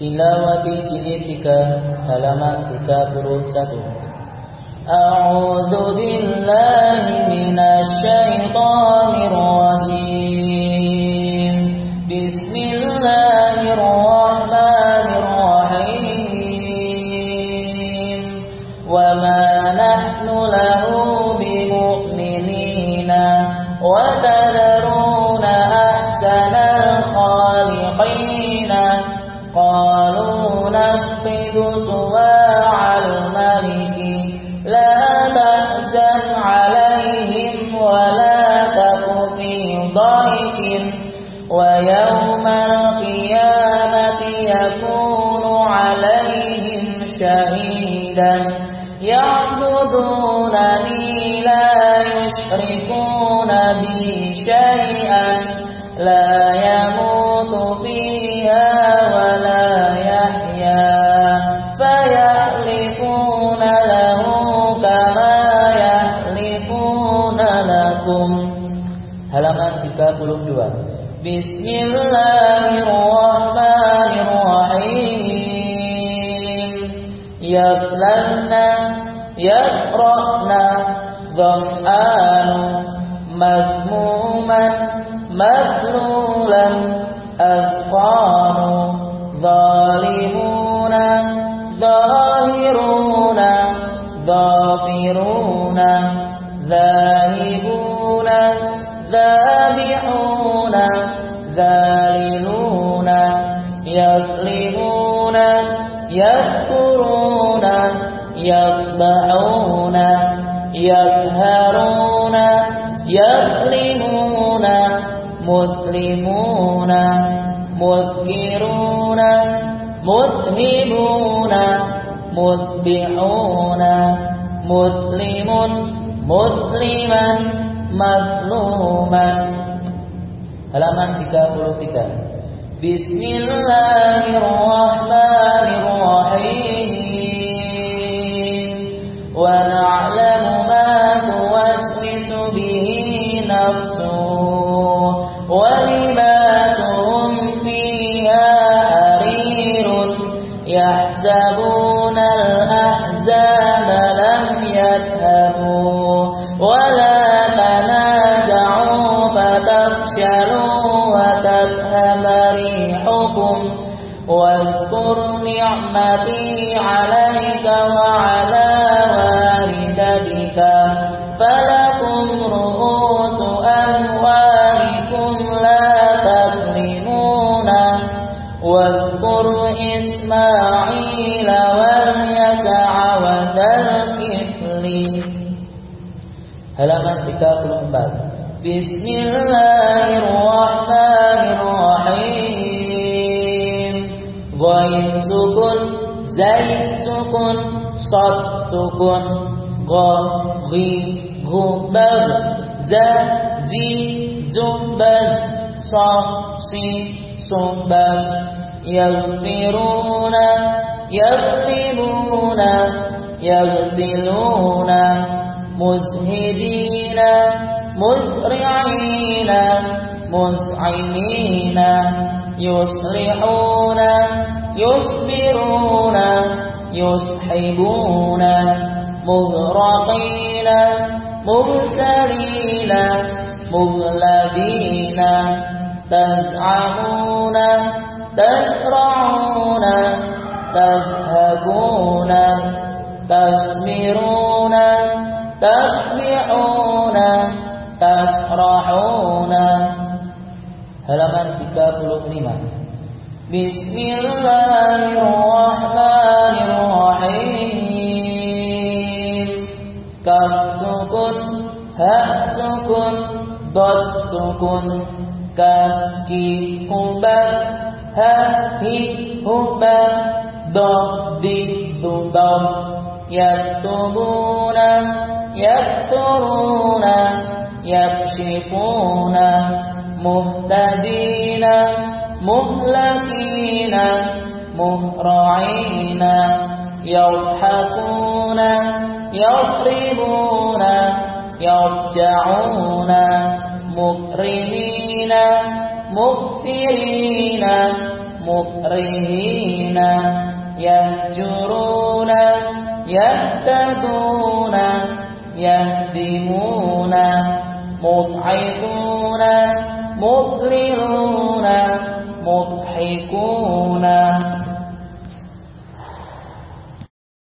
تلاوتي جديدك هلمان تكابر سبب أعوذ بالله من الشيطان الرجيم. بسم الله الرحمن الرحيم. وما نحن له بمؤمنين وتذرون أحسن الخالقين. قالوا نفقد سواع الملك. لا تحزن عليهم ولا تك في ضيق. ويوم القيامة يكون عليهم شهيدا. يعبدونني لا يشركون بي. Halaman 32 Bismillahirrahmanirrahim Yaqlanna yaqra'na dham'anu madmuman madlulan أذقان ظالمون ظاهرون ظافرون ذاهبون ذابحون ذاللون يظلمون يذكرون يذبحون يظهرون يظلمون مسلمون مذكرون مذهبون مذبحون مسلم مسلما mazluman halaman 33 Bismillahirrahmanirrahim. Wa na'lamu ma tuwaswisu bihi nafsu. Wa libasuhum fiha harirun. Yahsabu نعمتي عليك وعلى والدتك. فلكم رؤوس أموالكم لا تظلمون. واذكر إسماعيل واليسع وذا الكفل halaman 34 Bismillahirrahmanirrahim. عين سكون زي سكون صد سكون غ غي غب ز زي زب ص س صب يغفرون يغفرون يغسلون. مزهدين مزرعين مزعمين. يصلحون يصبرون يصحبون. مغرقين مبسلين مغلبين. تزعمون تزرعون تزهقون. تسمرون tasbihun tasrahun halaman 35 بسم الله الرحمن الرحيم. كم سكن ها سكن ضد سكن كم كي ها هي قبا ضد دي يكتبون يكثرون يكشفون. مهتدين. مهلكين مهرعين يضحكون يضربون يرجعون مكرمين مكثرين مكرهين يهجرون يهتدون يهدمون مضعفون مضللون مضحكون